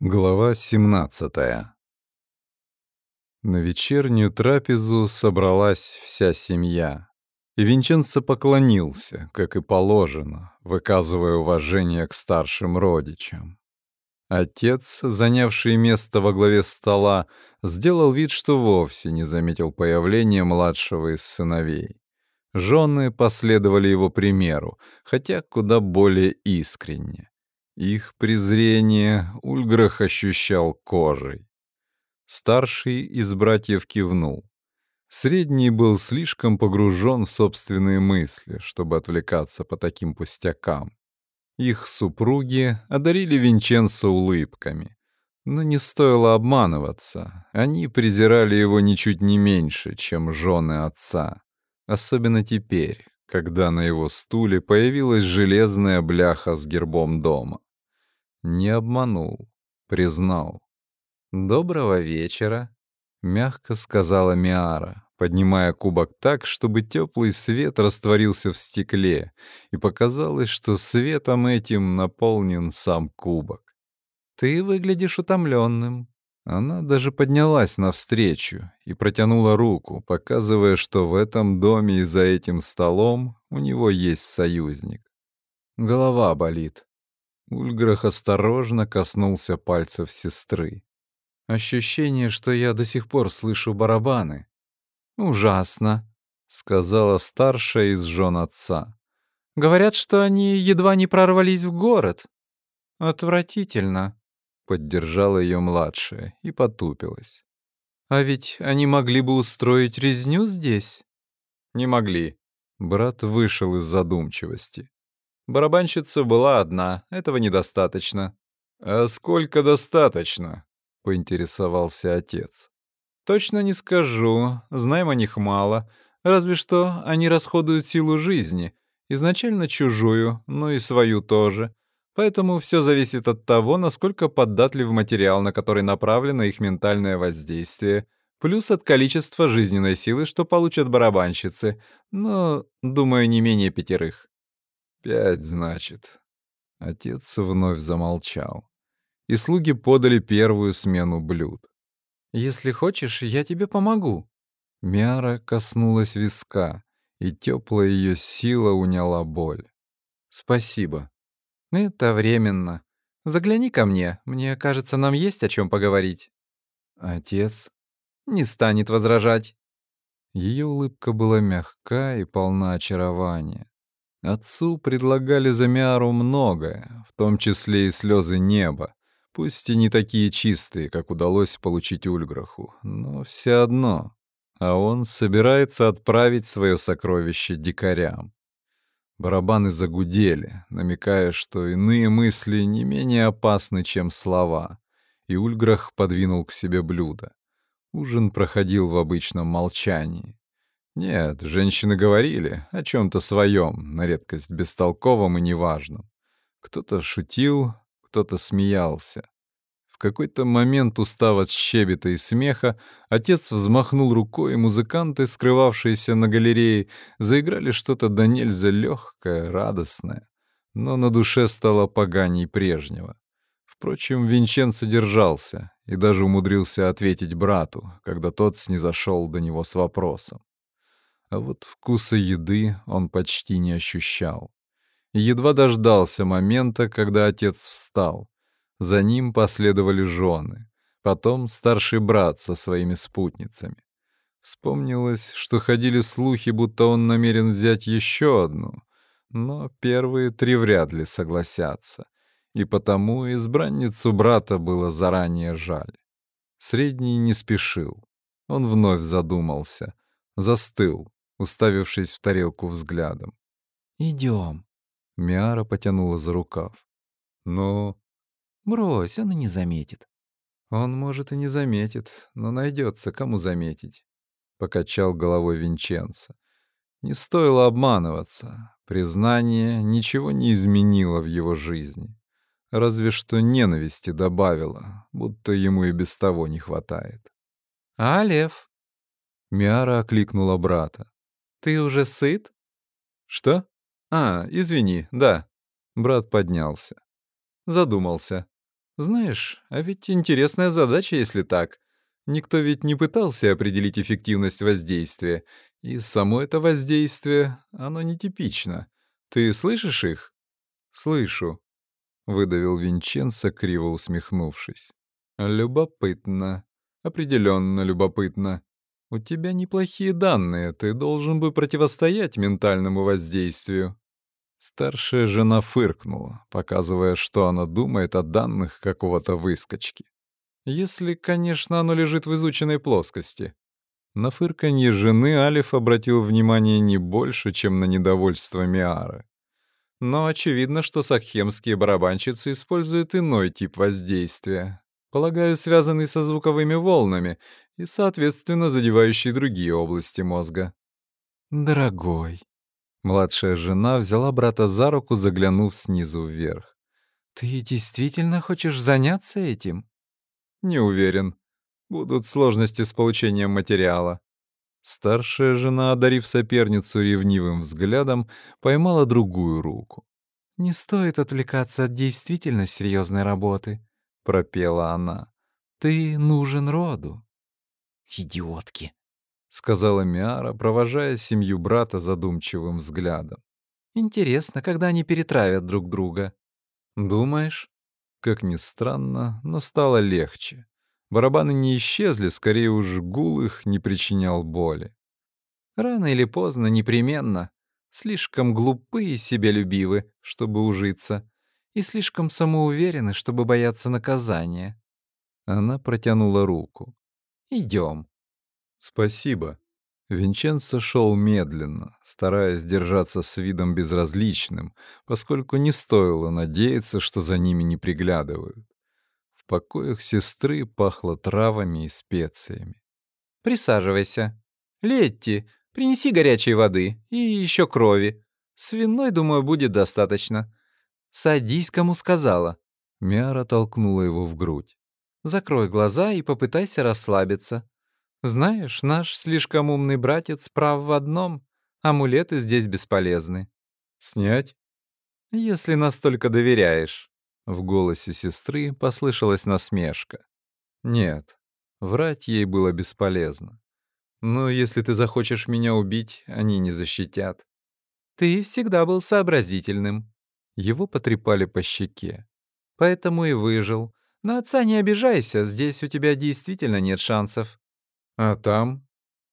Глава 17 На вечернюю трапезу собралась вся семья. И Винченцо поклонился, как и положено, выказывая уважение к старшим родичам. Отец, занявший место во главе стола, сделал вид, что вовсе не заметил появления младшего из сыновей. Жены последовали его примеру, хотя куда более искренне. Их презрение Ульграх ощущал кожей. Старший из братьев кивнул. Средний был слишком погружен в собственные мысли, чтобы отвлекаться по таким пустякам. Их супруги одарили Винченцо улыбками. Но не стоило обманываться. Они презирали его ничуть не меньше, чем жены отца. Особенно теперь, когда на его стуле появилась железная бляха с гербом дома. Не обманул, признал. «Доброго вечера», — мягко сказала Миара, поднимая кубок так, чтобы теплый свет растворился в стекле, и показалось, что светом этим наполнен сам кубок. «Ты выглядишь утомленным». Она даже поднялась навстречу и протянула руку, показывая, что в этом доме и за этим столом у него есть союзник. Голова болит. Ульграх осторожно коснулся пальцев сестры. Ощущение, что я до сих пор слышу барабаны. «Ужасно», — сказала старшая из жен отца. «Говорят, что они едва не прорвались в город». «Отвратительно», — поддержала ее младшая и потупилась. «А ведь они могли бы устроить резню здесь?» «Не могли». Брат вышел из задумчивости. Барабанщица была одна, этого недостаточно. «А сколько достаточно?» — поинтересовался отец. «Точно не скажу, знаем о них мало. Разве что они расходуют силу жизни, изначально чужую, но и свою тоже. Поэтому все зависит от того, насколько податлив материал, на который направлено их ментальное воздействие, плюс от количества жизненной силы, что получат барабанщицы, но, думаю, не менее пятерых. «Пять, значит». Отец вновь замолчал. И слуги подали первую смену блюд. «Если хочешь, я тебе помогу». Мяра коснулась виска, и теплая ее сила уняла боль. «Спасибо». «Это временно. Загляни ко мне. Мне кажется, нам есть о чем поговорить». Отец не станет возражать. Ее улыбка была мягка и полна очарования. Отцу предлагали за Миару многое, в том числе и слезы неба, пусть и не такие чистые, как удалось получить Ульграху, но все одно. А он собирается отправить свое сокровище дикарям. Барабаны загудели, намекая, что иные мысли не менее опасны, чем слова, и Ульграх подвинул к себе блюдо. Ужин проходил в обычном молчании. Нет, женщины говорили о чем-то своем, на редкость бестолковом и неважном. Кто-то шутил, кто-то смеялся. В какой-то момент, устав от щебета и смеха, отец взмахнул рукой, и музыканты, скрывавшиеся на галерее, заиграли что-то до нельзя легкое, радостное. Но на душе стало поганей прежнего. Впрочем, Винченцо держался и даже умудрился ответить брату, когда тот снизошел до него с вопросом а вот вкуса еды он почти не ощущал. И едва дождался момента, когда отец встал. За ним последовали жены, потом старший брат со своими спутницами. Вспомнилось, что ходили слухи, будто он намерен взять еще одну, но первые три вряд ли согласятся, и потому избранницу брата было заранее жаль. Средний не спешил. Он вновь задумался, застыл, уставившись в тарелку взглядом. «Идем». Миара потянула за рукав. «Ну...» «Брось, он и не заметит». «Он, может, и не заметит, но найдется, кому заметить», — покачал головой Винченцо. Не стоило обманываться. Признание ничего не изменило в его жизни. Разве что ненависти добавило, будто ему и без того не хватает. «А, Лев?» Миара окликнула брата. Ты уже сыт? Что? А, извини, да. Брат поднялся. Задумался. Знаешь, а ведь интересная задача, если так. Никто ведь не пытался определить эффективность воздействия. И само это воздействие, оно нетипично. Ты слышишь их? Слышу, выдавил Винченцо, криво усмехнувшись. Любопытно. Определенно любопытно. У тебя неплохие данные, ты должен бы противостоять ментальному воздействию. Старшая жена фыркнула, показывая, что она думает о данных какого-то выскочки. Если, конечно, оно лежит в изученной плоскости. На фырканье жены Алиф обратил внимание не больше, чем на недовольство Миары. Но очевидно, что сакхемские барабанщицы используют иной тип воздействия, полагаю, связанный со звуковыми волнами и, соответственно, задевающий другие области мозга. «Дорогой», Младшая жена взяла брата за руку, заглянув снизу вверх. «Ты действительно хочешь заняться этим?» «Не уверен. Будут сложности с получением материала». Старшая жена, одарив соперницу ревнивым взглядом, поймала другую руку. «Не стоит отвлекаться от действительно серьезной работы», — пропела она. «Ты нужен роду». «Идиотки», — сказала Миара, провожая семью брата задумчивым взглядом. «Интересно, когда они перетравят друг друга?» «Думаешь?» Как ни странно, но стало легче. Барабаны не исчезли, скорее уж гул их не причинял боли. Рано или поздно, непременно. Слишком глупы и себялюбивы, чтобы ужиться, и слишком самоуверены, чтобы бояться наказания. Она протянула руку. Идем. «Спасибо». Винченцо шел медленно, стараясь держаться с видом безразличным, поскольку не стоило надеяться, что за ними не приглядывают. В покоях сестры пахло травами и специями. «Присаживайся. Летти, принеси горячей воды и еще крови. Свиной, думаю, будет достаточно. Садись, кому сказала». Миара толкнула его в грудь. «Закрой глаза и попытайся расслабиться. Знаешь, наш слишком умный братец прав в одном. Амулеты здесь бесполезны. Снять? Если настолько доверяешь. В голосе сестры послышалась насмешка. Нет, врать ей было бесполезно. Но если ты захочешь меня убить, они не защитят. Ты всегда был сообразительным. Его потрепали по щеке. Поэтому и выжил. На отца не обижайся, здесь у тебя действительно нет шансов. А там?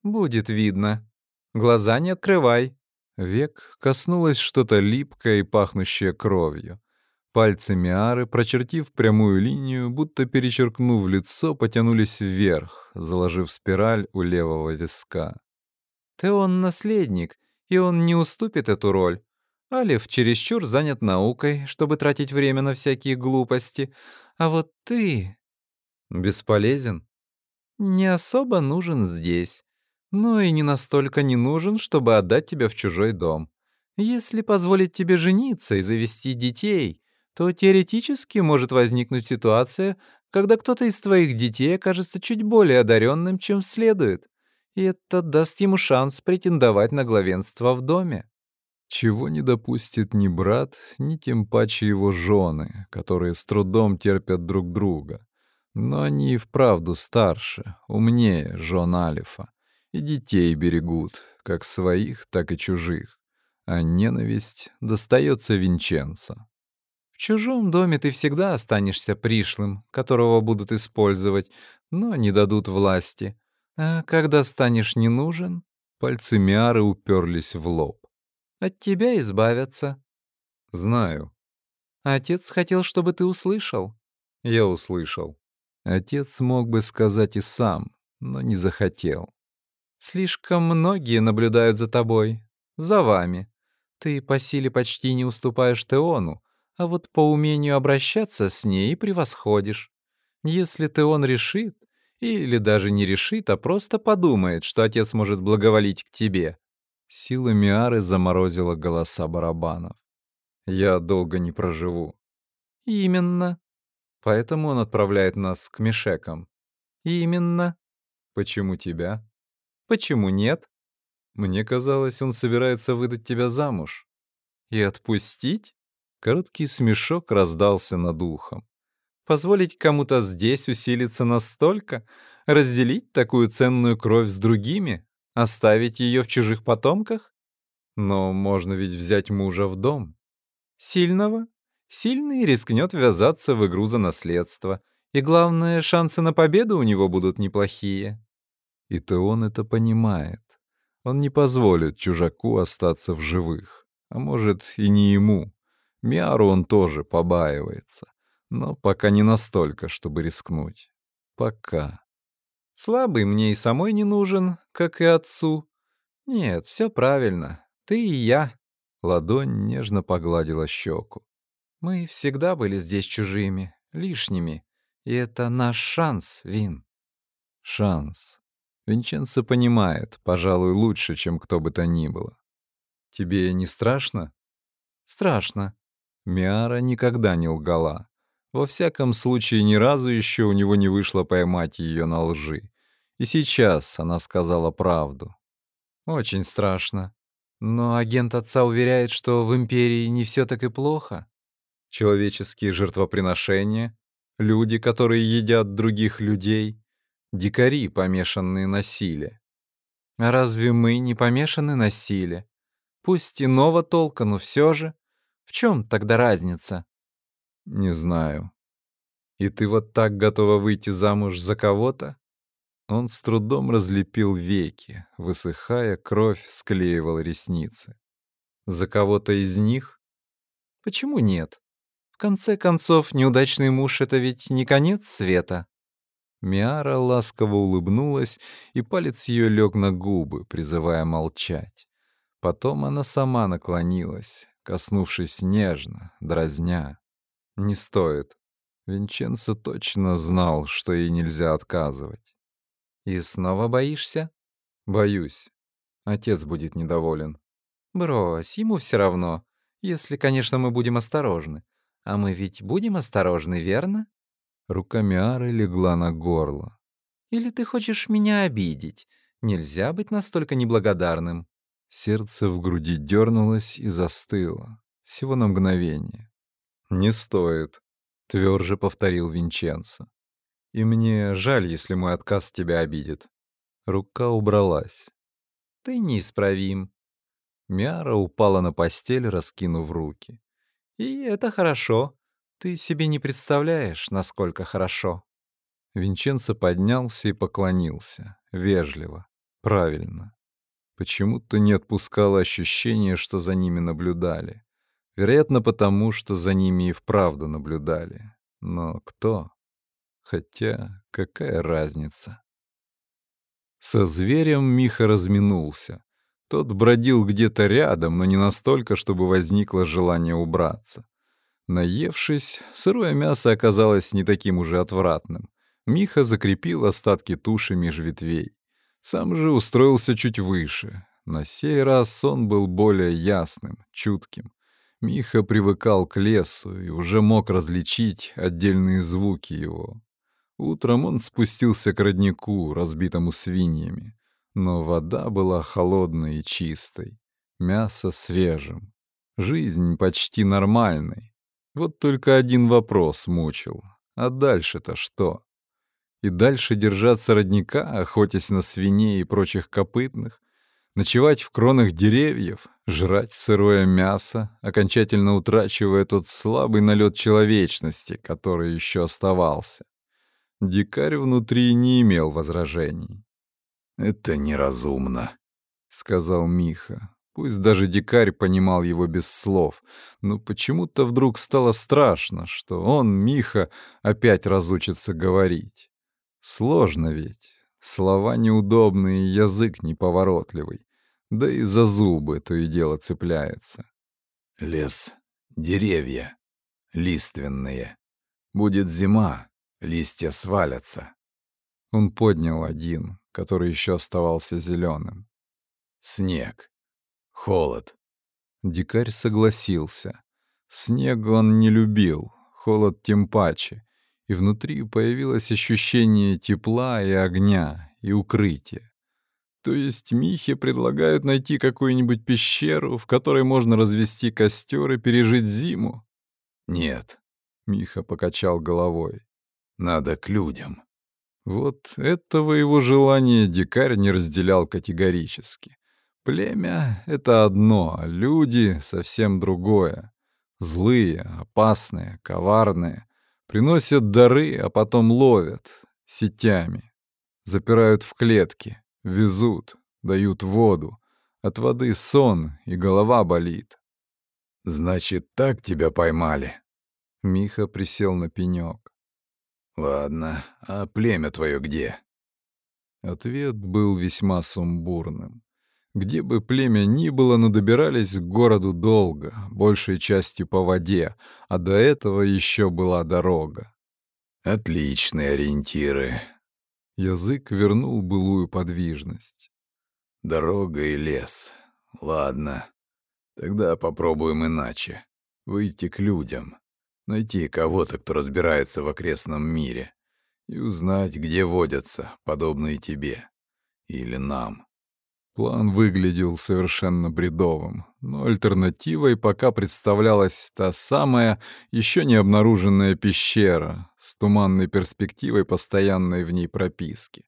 Будет видно. Глаза не открывай. Век коснулось что-то липкое и пахнущее кровью. Пальцы Миары, прочертив прямую линию, будто перечеркнув лицо, потянулись вверх, заложив спираль у левого виска. «Ты он наследник, и он не уступит эту роль. Алиф чересчур занят наукой, чтобы тратить время на всякие глупости. А вот ты...» «Бесполезен?» не особо нужен здесь, но и не настолько не нужен, чтобы отдать тебя в чужой дом. Если позволить тебе жениться и завести детей, то теоретически может возникнуть ситуация, когда кто-то из твоих детей окажется чуть более одаренным, чем следует, и это даст ему шанс претендовать на главенство в доме. Чего не допустит ни брат, ни тем паче его жены, которые с трудом терпят друг друга. Но они и вправду старше, умнее жен Алифа, и детей берегут, как своих, так и чужих. А ненависть достается Винченцо. В чужом доме ты всегда останешься пришлым, которого будут использовать, но не дадут власти. А когда станешь не нужен, пальцы Миары уперлись в лоб. От тебя избавятся. Знаю. Отец хотел, чтобы ты услышал. Я услышал. Отец мог бы сказать и сам, но не захотел. «Слишком многие наблюдают за тобой, за вами. Ты по силе почти не уступаешь Теону, а вот по умению обращаться с ней превосходишь. Если Теон решит, или даже не решит, а просто подумает, что отец может благоволить к тебе». Сила Миары заморозила голоса барабанов. «Я долго не проживу». «Именно. Поэтому он отправляет нас к Мишекам. Именно. Почему тебя? Почему нет? Мне казалось, он собирается выдать тебя замуж. И отпустить? Короткий смешок раздался над ухом. Позволить кому-то здесь усилиться настолько? Разделить такую ценную кровь с другими? Оставить ее в чужих потомках? Но можно ведь взять мужа в дом. Сильного? Сильный рискнет ввязаться в игру за наследство. И главное, шансы на победу у него будут неплохие. И-то он это понимает. Он не позволит чужаку остаться в живых. А может, и не ему. Миару он тоже побаивается. Но пока не настолько, чтобы рискнуть. Пока. Слабый мне и самой не нужен, как и отцу. Нет, все правильно. Ты и я. Ладонь нежно погладила щеку. Мы всегда были здесь чужими, лишними. И это наш шанс, Вин. Шанс. Винченцо понимает, пожалуй, лучше, чем кто бы то ни было. Тебе не страшно? Страшно. Миара никогда не лгала. Во всяком случае, ни разу еще у него не вышло поймать ее на лжи. И сейчас она сказала правду. Очень страшно. Но агент отца уверяет, что в Империи не все так и плохо. Человеческие жертвоприношения, люди, которые едят других людей, дикари, помешанные на силе. А разве мы не помешаны на силе? Пусть иного толка, но все же. В чем тогда разница? Не знаю. И ты вот так готова выйти замуж за кого-то? Он с трудом разлепил веки, высыхая, кровь склеивала ресницы. За кого-то из них? Почему нет? В конце концов, неудачный муж — это ведь не конец света. Миара ласково улыбнулась, и палец ее лег на губы, призывая молчать. Потом она сама наклонилась, коснувшись нежно, дразня. Не стоит. Винченцо точно знал, что ей нельзя отказывать. «И снова боишься?» «Боюсь. Отец будет недоволен». «Брось, ему все равно. Если, конечно, мы будем осторожны. А мы ведь будем осторожны, верно?» Рука Миары легла на горло. «Или ты хочешь меня обидеть? Нельзя быть настолько неблагодарным». Сердце в груди дернулось и застыло. Всего на мгновение. «Не стоит», — тверже повторил Винченцо. «И мне жаль, если мой отказ тебя обидит». Рука убралась. «Ты неисправим». Миара упала на постель, раскинув руки. «И это хорошо. Ты себе не представляешь, насколько хорошо». Винченцо поднялся и поклонился. Вежливо. Правильно. Почему-то не отпускало ощущение, что за ними наблюдали. Вероятно, потому что за ними и вправду наблюдали. Но кто? Хотя, какая разница? Со зверем Миха разминулся. Тот бродил где-то рядом, но не настолько, чтобы возникло желание убраться. Наевшись, сырое мясо оказалось не таким уже отвратным. Миха закрепил остатки туши меж ветвей. Сам же устроился чуть выше. На сей раз он был более ясным, чутким. Миха привыкал к лесу и уже мог различить отдельные звуки его. Утром он спустился к роднику, разбитому свиньями. Но вода была холодной и чистой, мясо свежим, жизнь почти нормальной. Вот только один вопрос мучил. А дальше-то что? И дальше держаться родника, охотясь на свиней и прочих копытных? Ночевать в кронах деревьев? Жрать сырое мясо, окончательно утрачивая тот слабый налет человечности, который еще оставался? Дикарь внутри не имел возражений. «Это неразумно», — сказал Миха. Пусть даже дикарь понимал его без слов, но почему-то вдруг стало страшно, что он, Миха, опять разучится говорить. Сложно ведь. Слова неудобные, язык неповоротливый. Да и за зубы то и дело цепляется. Лес, деревья, лиственные. Будет зима, листья свалятся. Он поднял один, который еще оставался зеленым. Снег. Холод. Дикарь согласился. Снег он не любил, холод тем паче. И внутри появилось ощущение тепла и огня, и укрытия. То есть Михе предлагают найти какую-нибудь пещеру, в которой можно развести костер и пережить зиму? Нет. Миха покачал головой. «Надо к людям». Вот этого его желания дикарь не разделял категорически. Племя — это одно, а люди — совсем другое. Злые, опасные, коварные. Приносят дары, а потом ловят. Сетями. Запирают в клетки. Везут. Дают воду. От воды сон, и голова болит. «Значит, так тебя поймали?» Миха присел на пенек. «Ладно, а племя твое где?» Ответ был весьма сумбурным. Где бы племя ни было, но добирались к городу долго, большей частью по воде, а до этого еще была дорога. Отличные ориентиры. Язык вернул былую подвижность. Дорога и лес. Ладно. Тогда попробуем иначе. Выйти к людям. Найти кого-то, кто разбирается в окрестном мире. И узнать, где водятся, подобные тебе. Или нам. План выглядел совершенно бредовым, но альтернативой пока представлялась та самая, еще не обнаруженная пещера с туманной перспективой постоянной в ней прописки.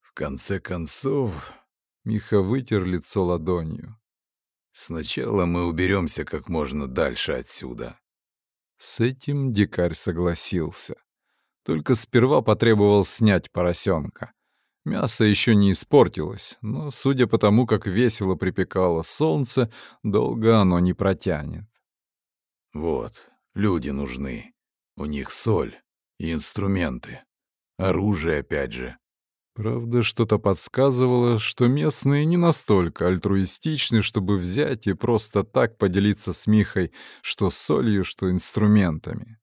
В конце концов, Миха вытер лицо ладонью. Сначала мы уберемся как можно дальше отсюда. С этим дикарь согласился. Только сперва потребовал снять поросенка. Мясо еще не испортилось, но, судя по тому, как весело припекало солнце, долго оно не протянет. Вот, люди нужны. У них соль и инструменты. Оружие опять же. Правда, что-то подсказывало, что местные не настолько альтруистичны, чтобы взять и просто так поделиться с Михой, что солью, что инструментами.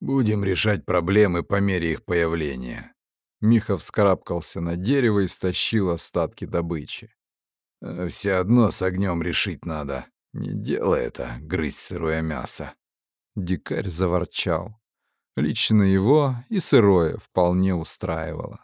Будем решать проблемы по мере их появления. Миха вскарабкался на дерево и стащил остатки добычи. «Э, «Все одно с огнем решить надо. Не делай это, грызть сырое мясо». Дикарь заворчал. Лично его и сырое вполне устраивало.